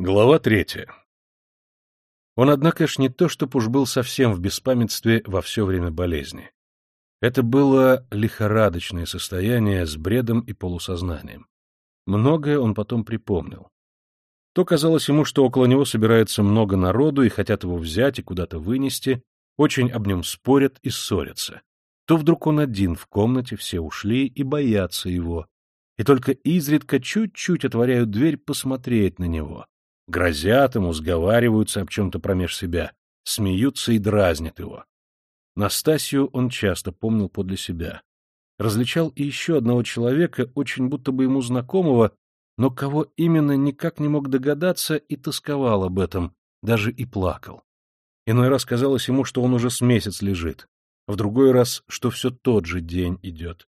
Глава третья. Он, однако ж, не то, чтоб уж был совсем в беспамятстве во все время болезни. Это было лихорадочное состояние с бредом и полусознанием. Многое он потом припомнил. То казалось ему, что около него собирается много народу и хотят его взять и куда-то вынести, очень об нем спорят и ссорятся. То вдруг он один в комнате, все ушли и боятся его, и только изредка чуть-чуть отворяют дверь посмотреть на него, грозят ему, сговариваются об чем-то промеж себя, смеются и дразнят его. Настасью он часто помнил подле себя. Различал и еще одного человека, очень будто бы ему знакомого, но кого именно никак не мог догадаться и тосковал об этом, даже и плакал. Иной раз казалось ему, что он уже с месяц лежит, в другой раз, что все тот же день идет.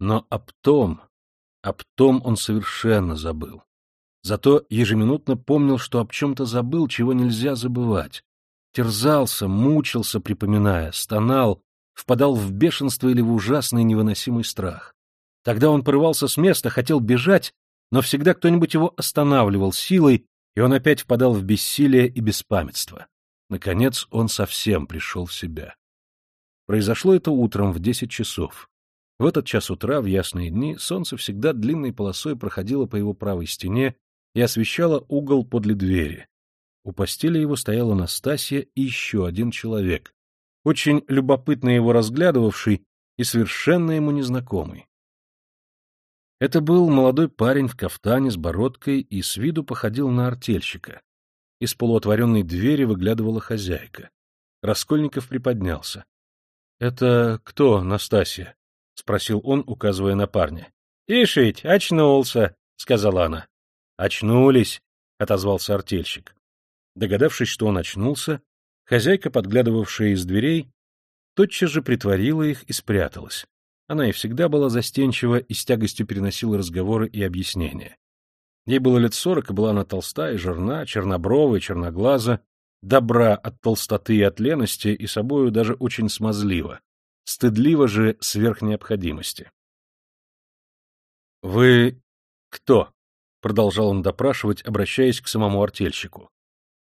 Но об том, об том он совершенно забыл. Зато ежеминутно помнил, что об чем-то забыл, чего нельзя забывать. Терзался, мучился, припоминая, стонал, впадал в бешенство или в ужасный невыносимый страх. Тогда он порывался с места, хотел бежать, но всегда кто-нибудь его останавливал силой, и он опять впадал в бессилие и беспамятство. Наконец он совсем пришел в себя. Произошло это утром в десять часов. В этот час утра, в ясные дни, солнце всегда длинной полосой проходило по его правой стене и освещала угол подле двери. У постели его стояла Настасья и еще один человек, очень любопытно его разглядывавший и совершенно ему незнакомый. Это был молодой парень в кафтане с бородкой и с виду походил на артельщика. Из полуотворенной двери выглядывала хозяйка. Раскольников приподнялся. — Это кто, Настасья? — спросил он, указывая на парня. — Ишить, очнулся, — сказала она. «Очнулись», — отозвался артельщик. Догадавшись, что он очнулся, хозяйка, подглядывавшая из дверей, тотчас же притворила их и спряталась. Она и всегда была застенчива и с тягостью переносила разговоры и объяснения. Ей было лет сорок, и была она толстая, жирна, чернобровая, черноглаза, добра от толстоты и от лености, и собою даже очень смазлива, стыдлива же сверх необходимости. — Вы кто? — продолжал он допрашивать, обращаясь к самому артельщику.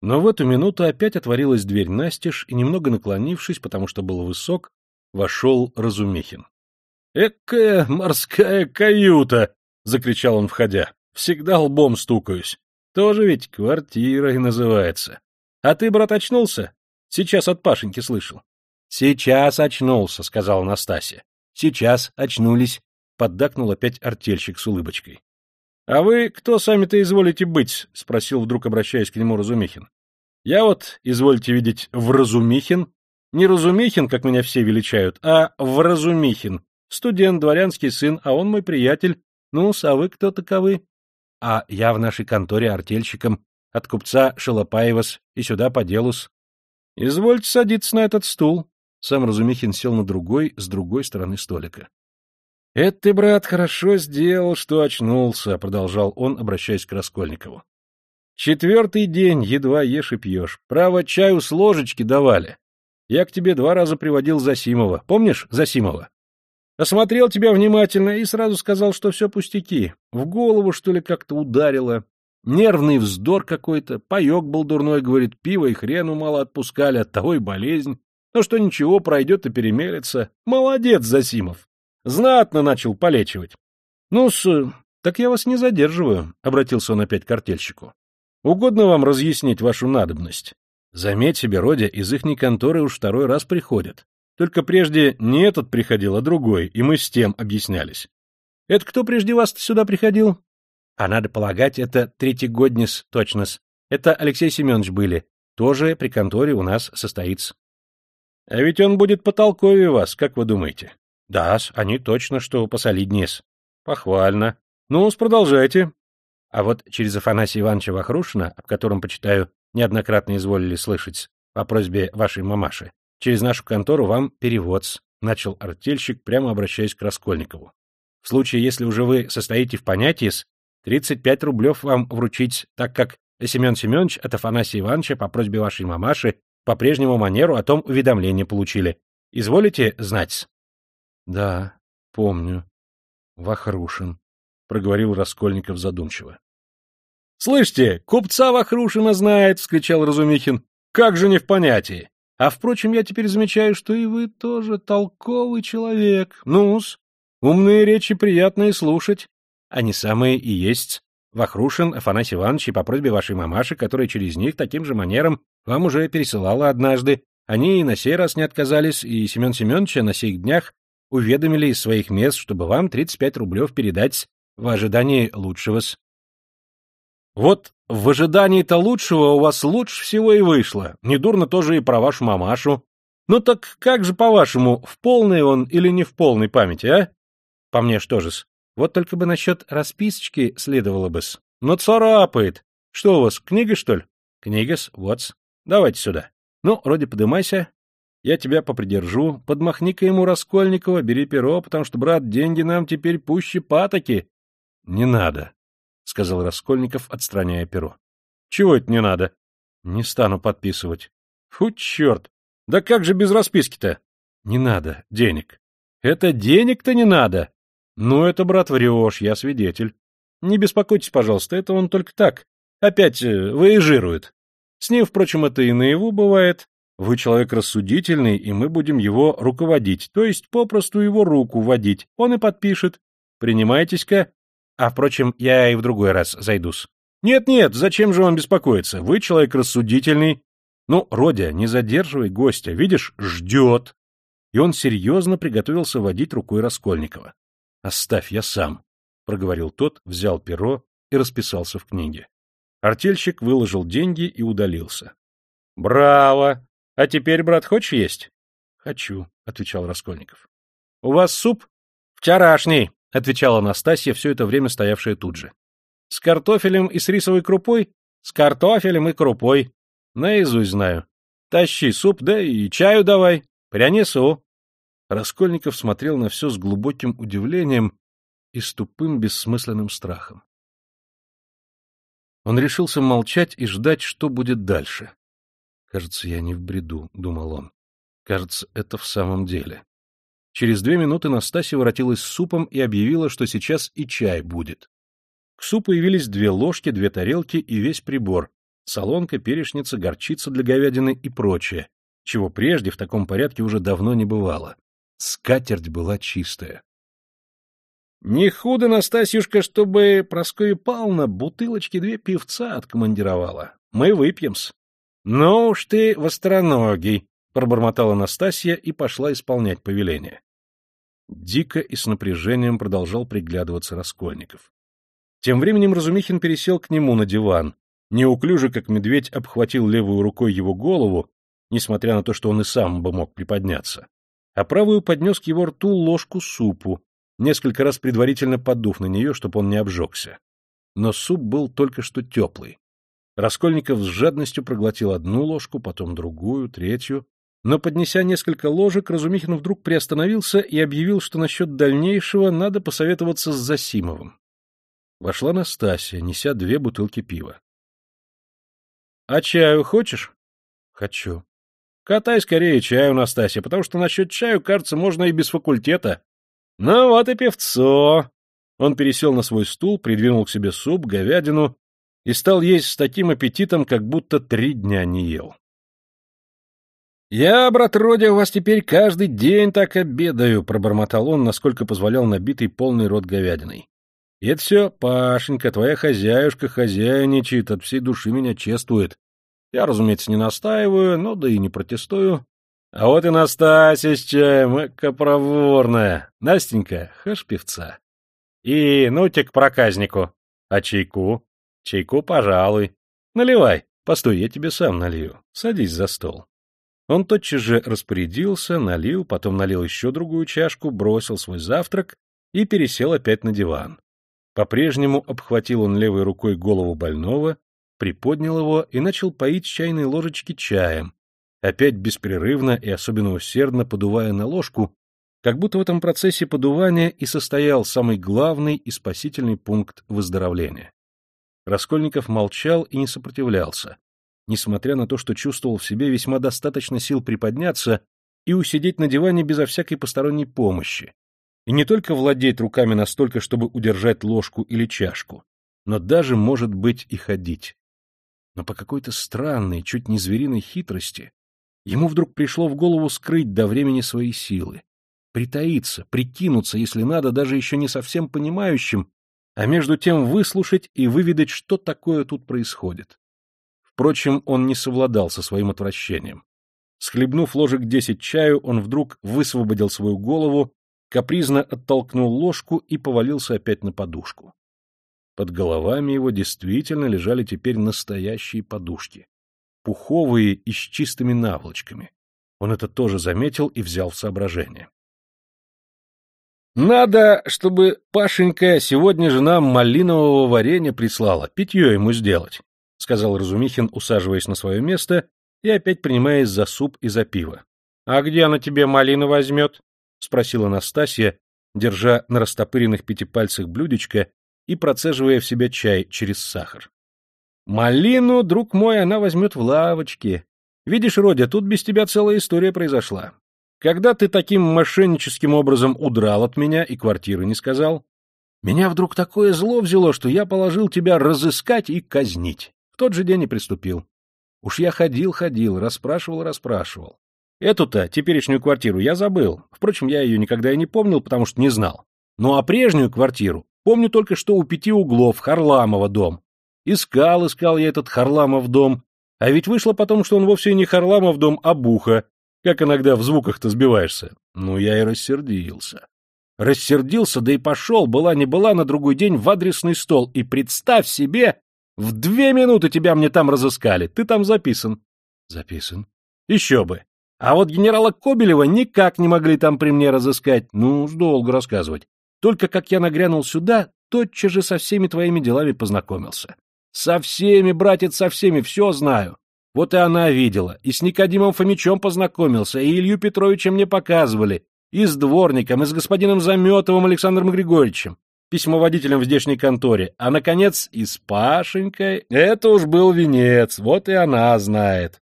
Но в эту минуту опять отворилась дверь настежь, и, немного наклонившись, потому что был высок, вошел Разумихин. — Экая морская каюта! — закричал он, входя. — Всегда лбом стукаюсь. Тоже ведь квартирой называется. А ты, брат, очнулся? Сейчас от Пашеньки слышал. — Сейчас очнулся, — сказала Настасья. — Сейчас очнулись, — поддакнул опять артельщик с улыбочкой. — А вы кто сами-то изволите быть? — спросил вдруг, обращаясь к нему Разумихин. — Я вот, извольте видеть, Вразумихин. Не Разумихин, как меня все величают, а Вразумихин. Студент, дворянский сын, а он мой приятель. ну а вы кто таковы? — А я в нашей конторе артельщиком от купца Шалопаевас и сюда по делу-с. — Извольте садиться на этот стул. Сам Разумихин сел на другой, с другой стороны столика. — Это ты, брат, хорошо сделал, что очнулся, — продолжал он, обращаясь к Раскольникову. — Четвертый день едва ешь и пьешь. Право, чаю с ложечки давали. Я к тебе два раза приводил Засимова. Помнишь Засимова? Осмотрел тебя внимательно и сразу сказал, что все пустяки. В голову, что ли, как-то ударило. Нервный вздор какой-то, паек был дурной, говорит, пиво и хрену мало отпускали, от того и болезнь. Но что ничего, пройдет и перемелется. Молодец, Засимов. Знатно начал полечивать. — Ну-с, так я вас не задерживаю, — обратился он опять к артельщику. — Угодно вам разъяснить вашу надобность? Заметь себе, Родя, из ихней конторы уж второй раз приходят. Только прежде не этот приходил, а другой, и мы с тем объяснялись. — Это кто прежде вас сюда приходил? — А надо полагать, это третий годнис, точно-с. Это Алексей Семенович были. Тоже при конторе у нас состоится. — А ведь он будет потолковее вас, как вы думаете? Да-с, они точно что посолиднее-с. Похвально. Ну-с, продолжайте. А вот через Афанасия Ивановича Вахрушина, об котором, почитаю, неоднократно изволили слышать по просьбе вашей мамаши, через нашу контору вам перевод начал артельщик, прямо обращаясь к Раскольникову. В случае, если уже вы состоите в понятии с 35 рублев вам вручить, так как Семен Семенович от Афанасия Ивановича по просьбе вашей мамаши по прежнему манеру о том уведомление получили. Изволите знать? Да, помню. Вахрушин, проговорил Раскольников задумчиво. Слышите, купца Вахрушина знает, — вскричал Разумихин. Как же не в понятии? А, впрочем, я теперь замечаю, что и вы тоже толковый человек. Ну-с, умные речи приятные слушать. Они самые и есть. Вахрушин, Афанасий Иванович, и по просьбе вашей мамаши, которая через них таким же манером вам уже пересылала однажды, они и на сей раз не отказались, и Семен Семеновича на сих днях уведомили из своих мест, чтобы вам 35 рублев передать в ожидании лучшего-с. Вот в ожидании-то лучшего у вас лучше всего и вышло. Недурно тоже и про вашу мамашу. Ну так как же, по-вашему, в полной он или не в полной памяти, а? По мне что же-с? Вот только бы насчет расписочки следовало бы-с. Ну царапает. Что у вас, книга, что ли? Книга-с, вот-с. Давайте сюда. Ну, вроде подымайся. Я тебя попридержу. Подмахни-ка ему Раскольникова, бери перо, потому что, брат, деньги нам теперь пуще патоки. Не надо, — сказал Раскольников, отстраняя перо. — Чего это не надо? — Не стану подписывать. — Фу, черт! Да как же без расписки-то? — Не надо денег. — Это денег-то не надо? — Ну, это, брат, врешь, я свидетель. Не беспокойтесь, пожалуйста, это он только так. Опять э, выезжирует. С ним, впрочем, это и наяву бывает. Вы человек рассудительный, и мы будем его руководить, то есть попросту его руку водить. Он и подпишет. Принимайтесь-ка а, впрочем, я и в другой раз зайдусь. Нет-нет, зачем же вам беспокоиться? Вы человек рассудительный. Ну, Родя, не задерживай гостя, видишь, ждет. И он серьезно приготовился водить рукой Раскольникова. Оставь, я сам, — проговорил тот, взял перо и расписался в книге. Артельщик выложил деньги и удалился. — Браво! А теперь, брат, хочешь есть? — Хочу, — отвечал Раскольников. — У вас суп? — Вчерашний, — отвечала Настасья, все это время стоявшая тут же. — С картофелем и с рисовой крупой? — С картофелем и крупой. — Наизусть знаю. Тащи суп, да и чаю давай. Принесу. Раскольников смотрел на все с глубоким удивлением и с тупым бессмысленным страхом. Он решился молчать и ждать, что будет дальше. «Кажется, я не в бреду», — думал он. «Кажется, это в самом деле». Через две минуты Настасья воротилась с супом и объявила, что сейчас и чай будет. К супу явились две ложки, две тарелки и весь прибор — солонка, перешница, горчица для говядины и прочее, чего прежде в таком порядке уже давно не бывало. Скатерть была чистая. — Не худо, Настасьюшка, чтобы Прасковья Павловна бутылочки две певца откомандировала. Мы выпьем-с. — Ну уж ты востроногий, — пробормотала Настасья и пошла исполнять повеление. Дико и с напряжением продолжал приглядываться Раскольников. Тем временем Разумихин пересел к нему на диван, неуклюже, как медведь, обхватил левую рукой его голову, несмотря на то, что он и сам бы мог приподняться, а правую поднес к его рту ложку супу, несколько раз предварительно подув на нее, чтобы он не обжегся. Но суп был только что теплый. Раскольников с жадностью проглотил одну ложку, потом другую, третью, но, поднеся несколько ложек, Разумихин вдруг приостановился и объявил, что насчет дальнейшего надо посоветоваться с Засимовым. Вошла Настасья, неся две бутылки пива. — А чаю хочешь? — Хочу. — Катай скорее чаю, Настасья, потому что насчет чаю, кажется, можно и без факультета. — Ну вот и певцо! Он пересел на свой стул, придвинул к себе суп, говядину и стал есть с таким аппетитом, как будто три дня не ел. «Я, брат Родя, у вас теперь каждый день так обедаю», — пробормотал он, насколько позволял набитый полный рот говядиной. «И это все, Пашенька, твоя хозяюшка хозяйничает, от всей души меня чествует. Я, разумеется, не настаиваю, но да и не протестую. А вот и Настасья с чаем, проворная. Настенька, хаш певца. И ну-те к проказнику. А чайку? Чайку, пожалуй. Наливай. Постой, я тебе сам налью. Садись за стол. Он тотчас же распорядился, налил, потом налил еще другую чашку, бросил свой завтрак и пересел опять на диван. По-прежнему обхватил он левой рукой голову больного, приподнял его и начал поить чайной ложечки чаем, опять беспрерывно и особенно усердно подувая на ложку, как будто в этом процессе подувания и состоял самый главный и спасительный пункт выздоровления. Раскольников молчал и не сопротивлялся, несмотря на то, что чувствовал в себе весьма достаточно сил приподняться и усидеть на диване безо всякой посторонней помощи, и не только владеть руками настолько, чтобы удержать ложку или чашку, но даже, может быть, и ходить. Но по какой-то странной, чуть не звериной хитрости ему вдруг пришло в голову скрыть до времени свои силы, притаиться, прикинуться, если надо, даже еще не совсем понимающим, а между тем выслушать и выведать, что такое тут происходит. Впрочем, он не совладал со своим отвращением. Схлебнув ложек десять чаю, он вдруг высвободил свою голову, капризно оттолкнул ложку и повалился опять на подушку. Под головами его действительно лежали теперь настоящие подушки. Пуховые и с чистыми наволочками. Он это тоже заметил и взял в соображение. «Надо, чтобы Пашенька сегодня же нам малинового варенья прислала, питье ему сделать», — сказал Разумихин, усаживаясь на свое место и опять принимаясь за суп и за пиво. — А где она тебе малину возьмет? — спросила Настасья, держа на растопыренных пятипальцах блюдечко и процеживая в себя чай через сахар. — Малину, друг мой, она возьмет в лавочке. Видишь, Родя, тут без тебя целая история произошла. Когда ты таким мошенническим образом удрал от меня и квартиры не сказал, меня вдруг такое зло взяло, что я положил тебя разыскать и казнить. В тот же день и приступил. Уж я ходил-ходил, расспрашивал-расспрашивал. Эту-то, теперешнюю квартиру, я забыл. Впрочем, я ее никогда и не помнил, потому что не знал. Ну а прежнюю квартиру помню только, что у пяти углов Харламова дом. Искал, искал я этот Харламов дом, а ведь вышло потом, что он вовсе не Харламов дом, а Буха, как иногда в звуках-то сбиваешься. Ну, я и рассердился. Рассердился, да и пошел, была не была, на другой день в адресный стол, и представь себе, в две минуты тебя мне там разыскали. Ты там записан. Записан. Еще бы. А вот генерала Кобелева никак не могли там при мне разыскать. Ну, долго рассказывать. Только как я нагрянул сюда, тотчас же со всеми твоими делами познакомился. Со всеми, братец, со всеми, все знаю. Вот и она видела, и с Никодимом Фомичом познакомился, и Илью Петровича мне показывали, и с дворником, и с господином Заметовым Александром Григорьевичем письмоводителем в здешней конторе, а, наконец, и с Пашенькой. Это уж был венец, вот и она знает.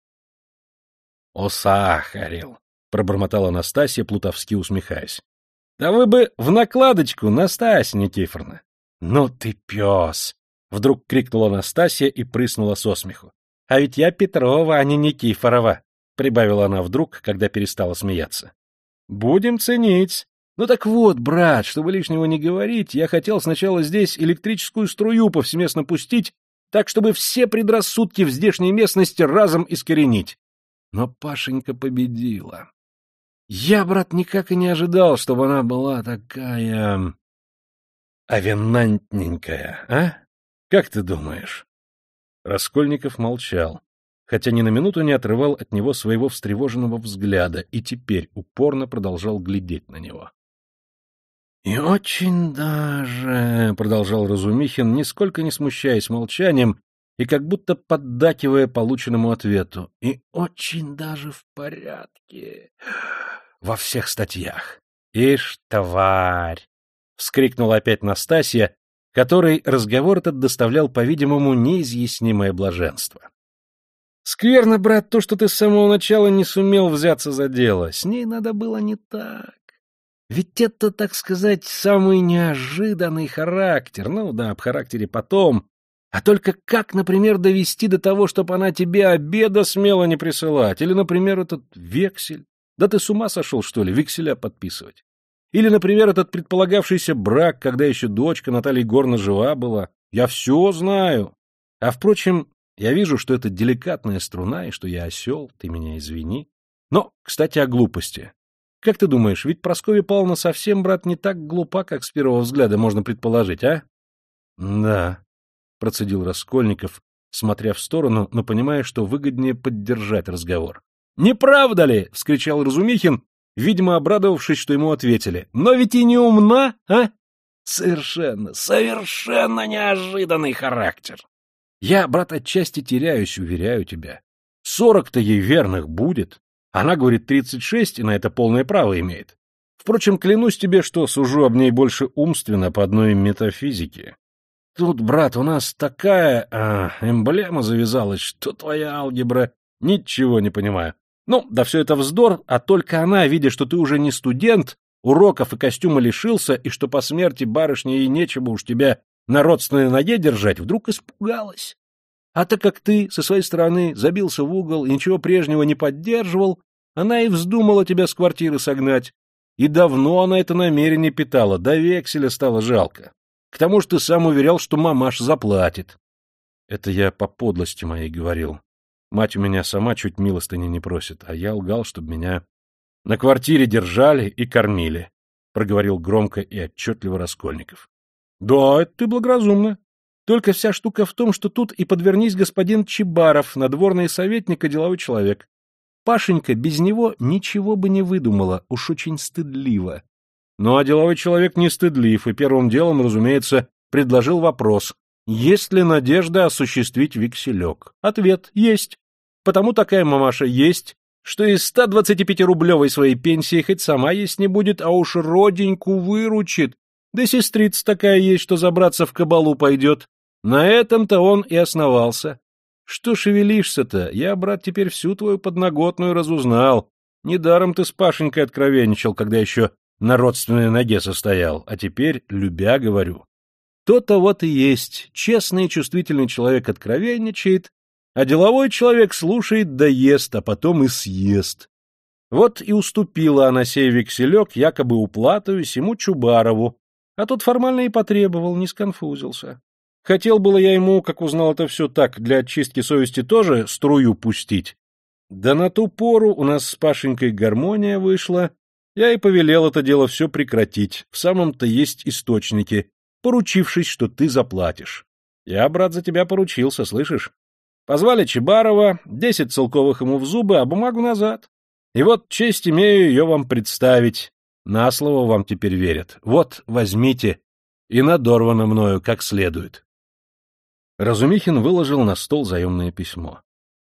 — Осахарил, — пробормотала Настасья, плутовски усмехаясь. — Да вы бы в накладочку, Настасья Никифоровна. — Ну ты пес! — вдруг крикнула Настасья и прыснула со смеху. — А ведь я Петрова, а не Никифорова, — прибавила она вдруг, когда перестала смеяться. — Будем ценить. Ну так вот, брат, чтобы лишнего не говорить, я хотел сначала здесь электрическую струю повсеместно пустить, так чтобы все предрассудки в здешней местности разом искоренить. Но Пашенька победила. Я, брат, никак и не ожидал, чтобы она была такая... авенантненькая, а? Как ты думаешь? Раскольников молчал, хотя ни на минуту не отрывал от него своего встревоженного взгляда и теперь упорно продолжал глядеть на него. — И очень даже, — продолжал Разумихин, нисколько не смущаясь молчанием и как будто поддакивая полученному ответу, — и очень даже в порядке во всех статьях. — Ишь, тварь! — вскрикнула опять Настасья, которой разговор этот доставлял, по-видимому, неизъяснимое блаженство. Скверно, брат, то, что ты с самого начала не сумел взяться за дело. С ней надо было не так. Ведь это, так сказать, самый неожиданный характер. Ну да, об характере потом. А только как, например, довести до того, чтобы она тебе обеда смело не присылать? Или, например, этот вексель? Да ты с ума сошел, что ли, векселя подписывать? Или, например, этот предполагавшийся брак, когда еще дочка Наталья Егоровна жива была? Я все знаю. А, впрочем, я вижу, что это деликатная струна, и что я осел, ты меня извини. Но, кстати, о глупости. Как ты думаешь, ведь Прасковья Павловна совсем, брат, не так глупа, как с первого взгляда можно предположить, а? — Да, — процедил Раскольников, смотря в сторону, но понимая, что выгоднее поддержать разговор. — Не правда ли? — вскричал Разумихин, видимо, обрадовавшись, что ему ответили. — Но ведь и не умна, а? Совершенно, совершенно неожиданный характер. Я, брат, отчасти теряюсь, уверяю тебя. Сорок-то ей верных будет. Она говорит 36, и на это полное право имеет. Впрочем, клянусь тебе, что сужу об ней больше умственно по одной метафизике. Тут, брат, у нас такая а, эмблема завязалась, что твоя алгебра ничего не понимаю. Ну, да все это вздор, а только она, видя, что ты уже не студент, уроков и костюма лишился, и что по смерти барышни ей нечего уж тебя на родственной ноге держать, вдруг испугалась. А так как ты со своей стороны забился в угол и ничего прежнего не поддерживал, она и вздумала тебя с квартиры согнать. И давно она это намерение питала, до векселя стало жалко. К тому же ты сам уверял, что мамаш заплатит. Это я по подлости моей говорил. Мать у меня сама чуть милостыни не просит, а я лгал, чтобы меня на квартире держали и кормили, — проговорил громко и отчетливо Раскольников. — Да, это ты благоразумно. Только вся штука в том, что тут и подвернись господин Чебаров, надворный советник и деловой человек. Пашенька без него ничего бы не выдумала, уж очень стыдливо. Ну а деловой человек не стыдлив, и первым делом, разумеется, предложил вопрос, есть ли надежда осуществить векселек. Ответ — есть. Потому такая мамаша есть, что из 125-рублевой своей пенсии хоть сама есть не будет, а уж роденьку выручит. Да сестрица такая есть, что забраться в кабалу пойдет. На этом-то он и основался. Что шевелишься-то? Я, брат, теперь всю твою подноготную разузнал. Недаром ты с Пашенькой откровенничал, когда еще на родственной ноге состоял, а теперь, любя, говорю. То-то вот и есть. Честный и чувствительный человек откровенничает, а деловой человек слушает да ест, а потом и съест. Вот и уступила она сей векселек якобы уплатою сему Чубарову, а тот формально и потребовал, не сконфузился. Хотел было я ему, как узнал это все так, для очистки совести тоже струю пустить. Да на ту пору у нас с Пашенькой гармония вышла, я и повелел это дело все прекратить, в самом-то есть источники, поручившись, что ты заплатишь. Я, брат, за тебя поручился, слышишь? Позвали Чебарова, десять целковых ему в зубы, а бумагу назад. И вот честь имею ее вам представить. На слово вам теперь верят. Вот, возьмите. И надорвано мною как следует. Разумихин выложил на стол заемное письмо.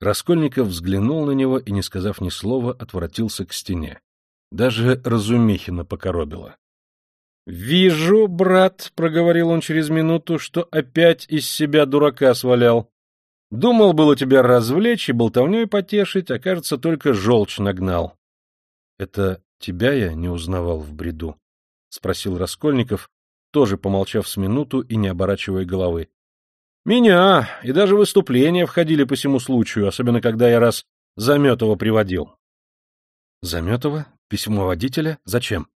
Раскольников взглянул на него и, не сказав ни слова, отворотился к стене. Даже Разумихина покоробило. — Вижу, брат, — проговорил он через минуту, — что опять из себя дурака свалял. Думал было тебя развлечь и болтовней потешить, а, кажется, только желчь нагнал. — Это тебя я не узнавал в бреду? — спросил Раскольников, тоже помолчав с минуту и не оборачивая головы. — Меня, и даже выступления входили по всему случаю, особенно когда я раз Заметова приводил. — Заметова? Письмо водителя? Зачем?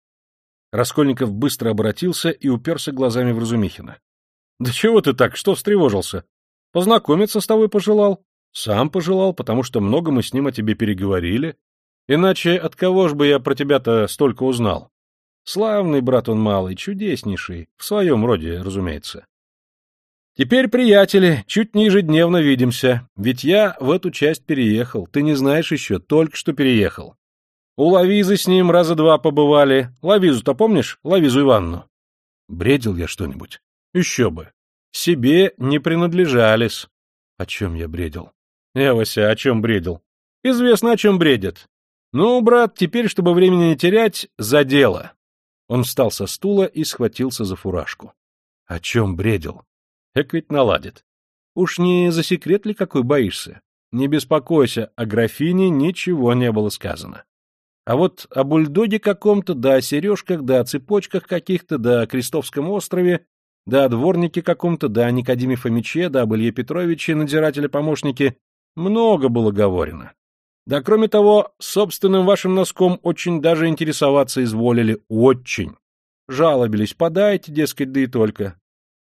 Раскольников быстро обратился и уперся глазами в Разумихина. — Да чего ты так, что встревожился? Познакомиться с тобой пожелал. Сам пожелал, потому что много мы с ним о тебе переговорили. Иначе от кого ж бы я про тебя-то столько узнал? Славный брат он малый, чудеснейший, в своем роде, разумеется. Теперь, приятели, чуть не ежедневно видимся, ведь я в эту часть переехал, ты не знаешь еще, только что переехал. У Лавизы с ним раза два побывали. Лавизу-то помнишь? Лавизу Ивановну. Бредил я что-нибудь? Еще бы. Себе не принадлежались. О чем я бредил? Эвася, о чем бредил? Известно, о чем бредит. Ну, брат, теперь, чтобы времени не терять, за дело. Он встал со стула и схватился за фуражку. О чем бредил? Эк ведь наладит. Уж не за секрет ли какой боишься? Не беспокойся, о графине ничего не было сказано. А вот о бульдоге каком-то, да о сережках, да о цепочках каких-то, да о Крестовском острове, да о дворнике каком-то, да о Никодиме Фомиче, да об Илье Петровиче, надзирателе-помощнике, много было говорено. Да, кроме того, собственным вашим носком очень даже интересоваться изволили, очень. Жалобились, подайте, дескать, да и только.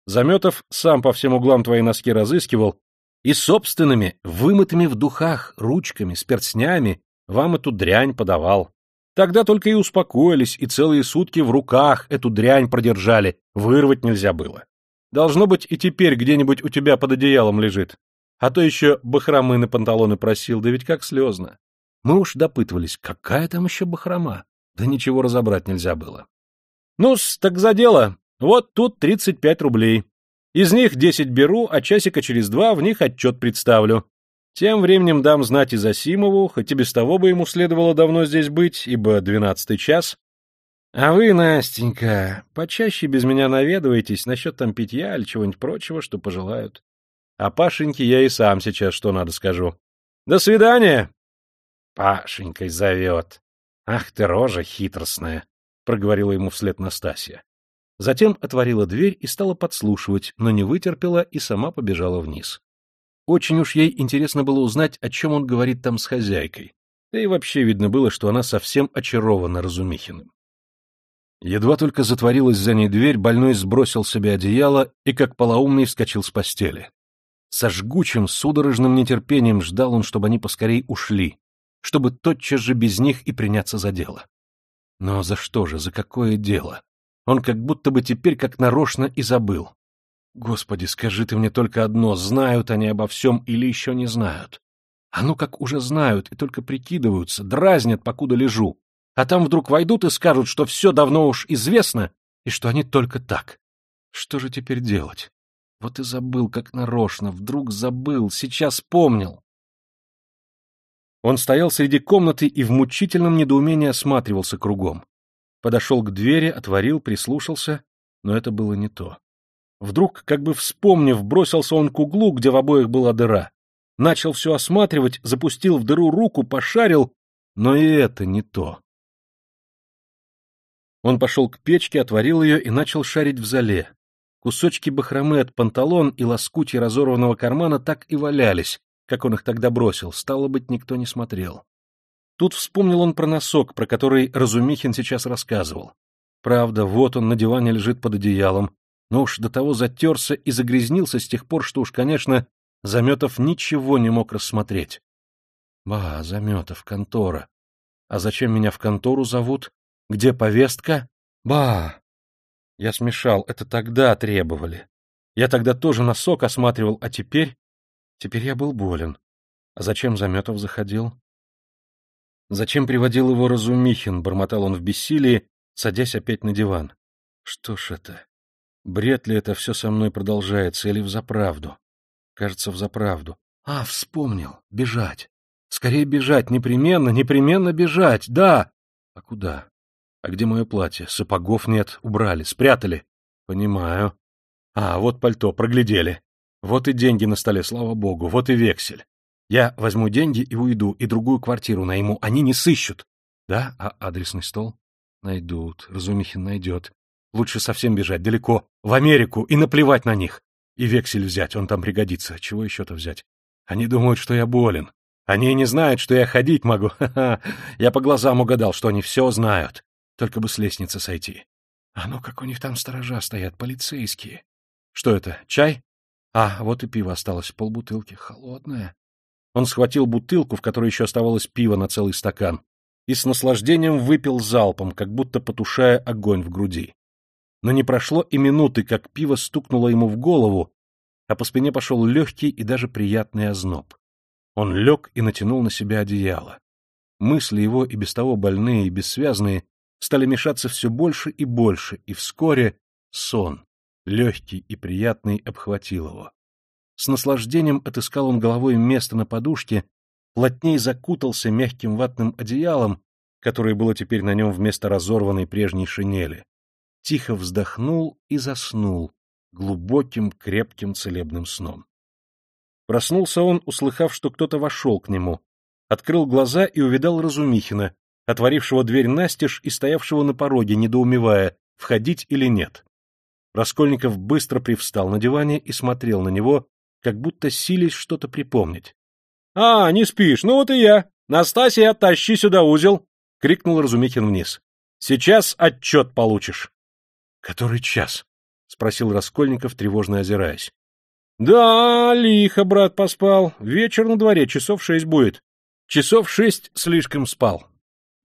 Заметов сам по всем углам твои носки разыскивал, и собственными, вымытыми в духах, ручками, с перстнями, вам эту дрянь подавал. Тогда только и успокоились, и целые сутки в руках эту дрянь продержали, вырвать нельзя было. Должно быть, и теперь где-нибудь у тебя под одеялом лежит. А то еще бахромы на панталоны просил, да ведь как слезно. Мы уж допытывались, какая там еще бахрома. Да ничего разобрать нельзя было. Ну-с, так за дело. Вот тут 35 рублей. Из них 10 беру, а часика через два в них отчет представлю. Тем временем дам знать и Засимову, хоть и без того бы ему следовало давно здесь быть, ибо двенадцатый час. А вы, Настенька, почаще без меня наведываетесь насчет там питья или чего-нибудь прочего, что пожелают. А Пашеньке я и сам сейчас что надо скажу. До свидания! Пашенькой зовет. Ах ты, рожа хитростная, — проговорила ему вслед Настасья. Затем отворила дверь и стала подслушивать, но не вытерпела и сама побежала вниз. Очень уж ей интересно было узнать, о чем он говорит там с хозяйкой. Да и вообще видно было, что она совсем очарована Разумихиным. Едва только затворилась за ней дверь, больной сбросил себе одеяло и, как полоумный, вскочил с постели. Со жгучим, судорожным нетерпением ждал он, чтобы они поскорей ушли, чтобы тотчас же без них и приняться за дело. Но за что же, за какое дело? Он как будто бы теперь как нарочно и забыл. Господи, скажи ты мне только одно, знают они обо всем или еще не знают? А ну как уже знают и только прикидываются, дразнят, покуда лежу. А там вдруг войдут и скажут, что все давно уж известно, и что они только так. Что же теперь делать? Вот и забыл, как нарочно, вдруг забыл, сейчас помнил. Он стоял среди комнаты и в мучительном недоумении осматривался кругом. Подошел к двери, отворил, прислушался, но это было не то. Вдруг, как бы вспомнив, бросился он к углу, где в обоих была дыра. Начал все осматривать, запустил в дыру руку, пошарил, но и это не то. Он пошел к печке, отворил ее и начал шарить в зале. Кусочки бахромы от панталон и лоскутья разорванного кармана так и валялись, как он их тогда бросил, стало быть, никто не смотрел. Тут вспомнил он про носок, про который Разумихин сейчас рассказывал. Правда, вот он на диване лежит под одеялом, но уж до того затерся и загрязнился с тех пор, что уж, конечно, Заметов ничего не мог рассмотреть. Ба, Заметов, контора. А зачем меня в контору зовут? Где повестка? Ба! Я смешал, это тогда требовали. Я тогда тоже носок осматривал, а теперь... Теперь я был болен. А зачем Заметов заходил? Зачем приводил его Разумихин, бормотал он в бессилии, садясь опять на диван. Что ж это? Бред ли это все со мной продолжается или взаправду? Кажется, взаправду. А, вспомнил. Бежать. Скорее бежать. Непременно, непременно бежать. Да. А куда? А где мое платье? Сапогов нет. Убрали. Спрятали. Понимаю. А, вот пальто. Проглядели. Вот и деньги на столе, слава богу. Вот и вексель. Я возьму деньги и уйду, и другую квартиру найму. Они не сыщут. Да? А адресный стол? Найдут. Разумихин найдет. Лучше совсем бежать далеко, в Америку, и наплевать на них. И вексель взять, он там пригодится. Чего еще-то взять? Они думают, что я болен. Они не знают, что я ходить могу. Ха-ха. Я по глазам угадал, что они все знают. Только бы с лестницы сойти. А ну, как у них там сторожа стоят, полицейские. Что это, чай? А, вот и пиво осталось, полбутылки, холодное. Он схватил бутылку, в которой еще оставалось пиво на целый стакан, и с наслаждением выпил залпом, как будто потушая огонь в груди но не прошло и минуты, как пиво стукнуло ему в голову, а по спине пошел легкий и даже приятный озноб. Он лег и натянул на себя одеяло. Мысли его, и без того больные и бессвязные, стали мешаться все больше и больше, и вскоре сон, легкий и приятный, обхватил его. С наслаждением отыскал он головой место на подушке, плотней закутался мягким ватным одеялом, которое было теперь на нем вместо разорванной прежней шинели, тихо вздохнул и заснул глубоким, крепким целебным сном. Проснулся он, услыхав, что кто-то вошел к нему, открыл глаза и увидал Разумихина, отворившего дверь настежь и стоявшего на пороге, недоумевая, входить или нет. Раскольников быстро привстал на диване и смотрел на него, как будто сились что-то припомнить. — А, не спишь, ну вот и я. Настасья, тащи сюда узел! — крикнул Разумихин вниз. — Сейчас отчет получишь. — Который час? — спросил Раскольников, тревожно озираясь. — Да, лихо, брат, поспал. Вечер на дворе, часов шесть будет. Часов шесть слишком спал.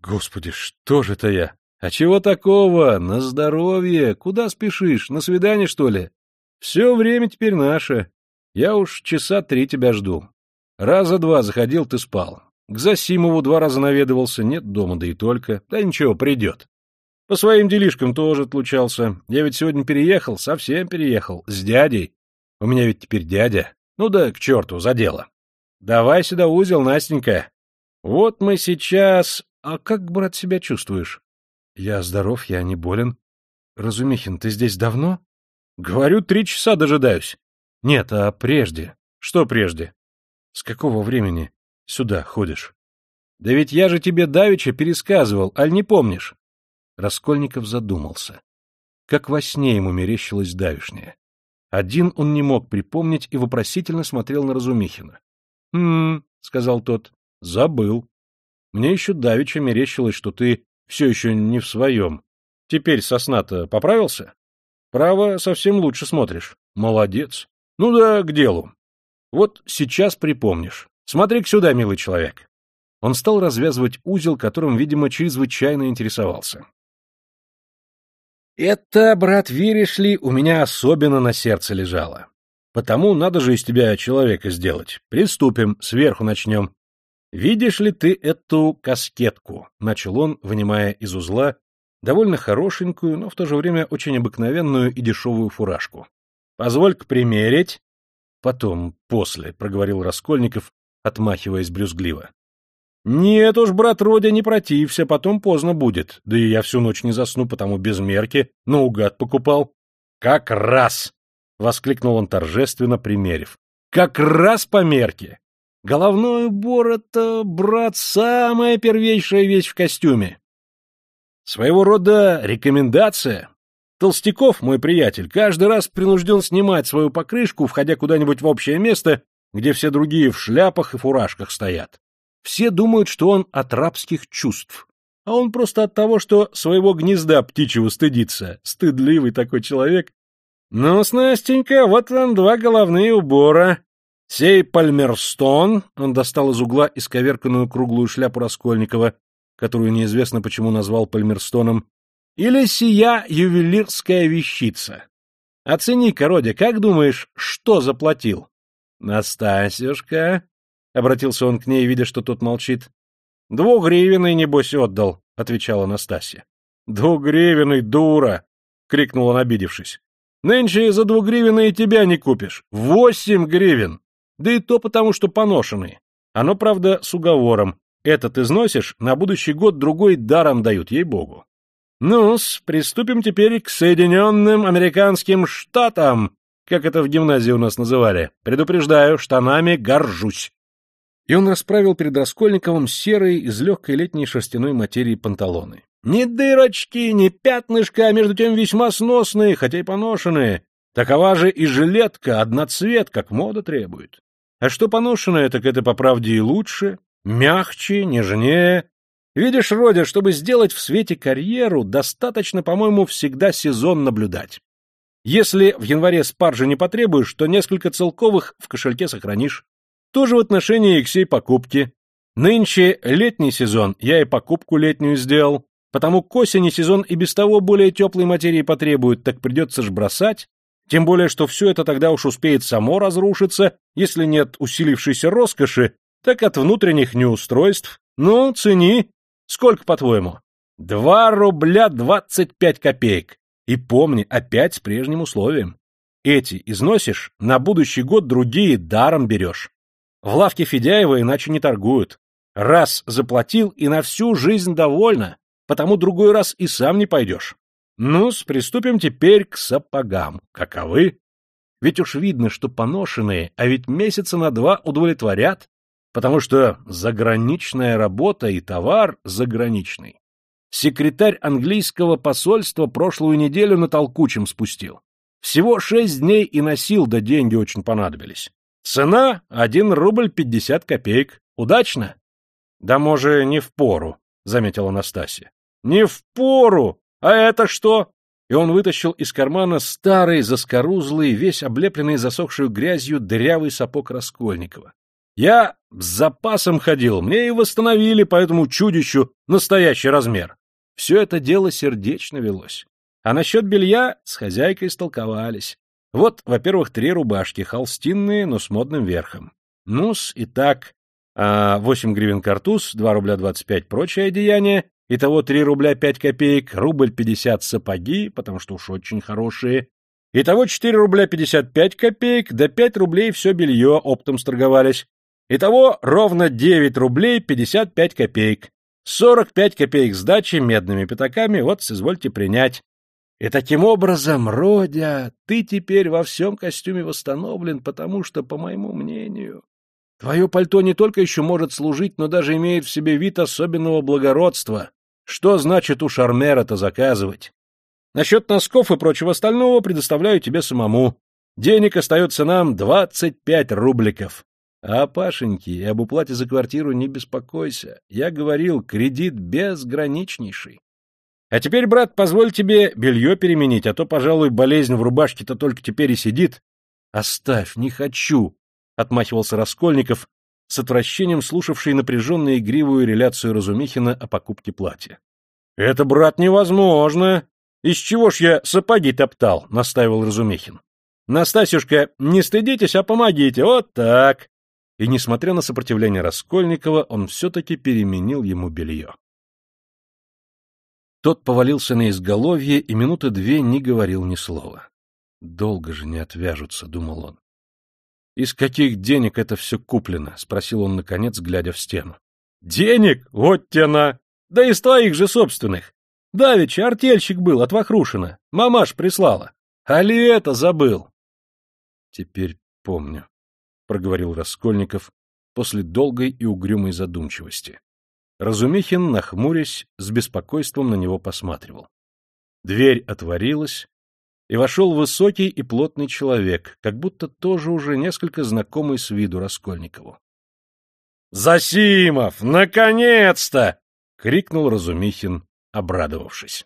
Господи, что же это я? А чего такого? На здоровье. Куда спешишь? На свидание, что ли? Все время теперь наше. Я уж часа три тебя жду. Раза два заходил, ты спал. К Засимову два раза наведывался, нет дома, да и только. Да ничего, придет. По своим делишкам тоже отлучался. Я ведь сегодня переехал, совсем переехал, с дядей. У меня ведь теперь дядя. Ну да к черту, за дело. Давай сюда узел, Настенька. Вот мы сейчас... А как, брат, себя чувствуешь? Я здоров, я не болен. Разумихин, ты здесь давно? Говорю, три часа дожидаюсь. Нет, а прежде? Что прежде? С какого времени сюда ходишь? Да ведь я же тебе давеча пересказывал, аль не помнишь? Раскольников задумался. как во сне ему мерещилось давишнее. Один он не мог припомнить и вопросительно смотрел на Разумихина. — Хм, — сказал тот, — забыл. Мне еще давеча мерещилось, что ты все еще не в своем. Теперь сосна-то поправился? Право, совсем лучше смотришь. Молодец. Ну да, к делу. Вот сейчас припомнишь. Смотри-ка сюда, милый человек. Он стал развязывать узел, которым, видимо, чрезвычайно интересовался. Это, брат, веришь ли, у меня особенно на сердце лежало. Потому надо же из тебя человека сделать. Приступим, сверху начнем. Видишь ли ты эту каскетку? Начал он, вынимая из узла довольно хорошенькую, но в то же время очень обыкновенную и дешевую фуражку. Позволь-ка примерить. Потом, после, проговорил Раскольников, отмахиваясь брюзгливо. Нет уж, брат Родя, не протився, потом поздно будет. Да и я всю ночь не засну, потому без мерки, наугад покупал. Как раз! — воскликнул он торжественно, примерив. Как раз по мерке! Головной убор — это, брат, самая первейшая вещь в костюме. Своего рода рекомендация. Толстяков, мой приятель, каждый раз принужден снимать свою покрышку, входя куда-нибудь в общее место, где все другие в шляпах и фуражках стоят. Все думают, что он от рабских чувств, а он просто от того, что своего гнезда птичьего стыдится. Стыдливый такой человек. Ну, Настенька, вот вам два головные убора. Сей Пальмерстон, он достал из угла исковерканную круглую шляпу Раскольникова, которую неизвестно почему назвал Пальмерстоном, или сия ювелирская вещица. Оцени-ка, Родя, как думаешь, что заплатил? Настасюшка, — обратился он к ней, видя, что тот молчит. — Двугривенный, небось, отдал, — отвечала Настасья. — Двугривенный, дура! — крикнул он, обидевшись. — Нынче за двугривенные тебя не купишь. Восемь гривен! Да и то потому, что поношенный. Оно, правда, с уговором. Этот износишь, на будущий год другой даром дают, ей-богу. Ну-с, приступим теперь к Соединенным Американским Штатам, как это в гимназии у нас называли. Предупреждаю, штанами горжусь и он расправил перед Раскольниковым серые из легкой летней шерстяной материи панталоны. Ни дырочки, ни пятнышка, а между тем весьма сносные, хотя и поношенные. Такова же и жилетка, одноцвет, как мода требует. А что поношенное, так это, по правде, и лучше, мягче, нежнее. Видишь, Родя, чтобы сделать в свете карьеру, достаточно, по-моему, всегда сезон наблюдать. Если в январе спаржи не потребуешь, то несколько целковых в кошельке сохранишь. Тоже в отношении к сей покупке. Нынче летний сезон, я и покупку летнюю сделал, потому к осени сезон и без того более теплой материи потребует, так придется ж бросать, тем более, что все это тогда уж успеет само разрушиться, если нет усилившейся роскоши, так от внутренних неустройств. Ну, цени. Сколько, по-твоему? Два рубля двадцать пять копеек. И помни, опять с прежним условием. Эти износишь, на будущий год другие даром берешь. В лавке Федяева иначе не торгуют. Раз заплатил и на всю жизнь довольна, потому другой раз и сам не пойдешь. ну приступим теперь к сапогам. Каковы? Ведь уж видно, что поношенные, а ведь месяца на два удовлетворят, потому что заграничная работа и товар заграничный. Секретарь английского посольства прошлую неделю на толкучем спустил. Всего шесть дней и носил, да деньги очень понадобились. Цена — один рубль пятьдесят копеек. Удачно? — Да, може, не в пору, — заметила Настасья. — Не в пору! А это что? И он вытащил из кармана старый, заскорузлый, весь облепленный засохшую грязью дырявый сапог Раскольникова. Я с запасом ходил, мне и восстановили по этому чудищу настоящий размер. Все это дело сердечно велось. А насчет белья с хозяйкой столковались. Вот, во-первых, три рубашки, холстинные, но с модным верхом. Ну-с, и так, а 8 гривен картуз, 2 рубля 25 прочее одеяние, итого 3 рубля 5 копеек, рубль 50 сапоги, потому что уж очень хорошие, итого 4 рубля 55 копеек, да 5 рублей все белье оптом сторговались. Итого ровно 9 рублей 55 копеек. 45 копеек сдачи медными пятаками, вот, извольте принять. И таким образом, Родя, ты теперь во всем костюме восстановлен, потому что, по моему мнению, твое пальто не только еще может служить, но даже имеет в себе вид особенного благородства. Что значит у шармера-то заказывать? Насчет носков и прочего остального предоставляю тебе самому. Денег остается нам двадцать пять рубликов. А, Пашеньки, об уплате за квартиру не беспокойся. Я говорил, кредит безграничнейший. А теперь, брат, позволь тебе белье переменить, а то, пожалуй, болезнь в рубашке-то только теперь и сидит. Оставь, не хочу, — отмахивался Раскольников, с отвращением слушавший напряженно игривую реляцию Разумихина о покупке платья. — Это, брат, невозможно. Из чего ж я сапоги топтал? — настаивал Разумихин. — Настасюшка, не стыдитесь, а помогите, вот так. И, несмотря на сопротивление Раскольникова, он все-таки переменил ему белье. Тот повалился на изголовье и минуты две не говорил ни слова. «Долго же не отвяжутся», — думал он. «Из каких денег это все куплено?» — спросил он, наконец, глядя в стену. «Денег? Вот тяна! Да из твоих же собственных! Давеча артельщик был от Вахрушина, мамаш прислала. А ли это забыл?» «Теперь помню», — проговорил Раскольников после долгой и угрюмой задумчивости. Разумихин, нахмурясь, с беспокойством на него посматривал. Дверь отворилась, и вошел высокий и плотный человек, как будто тоже уже несколько знакомый с виду Раскольникову. — Засимов! Наконец-то! — крикнул Разумихин, обрадовавшись.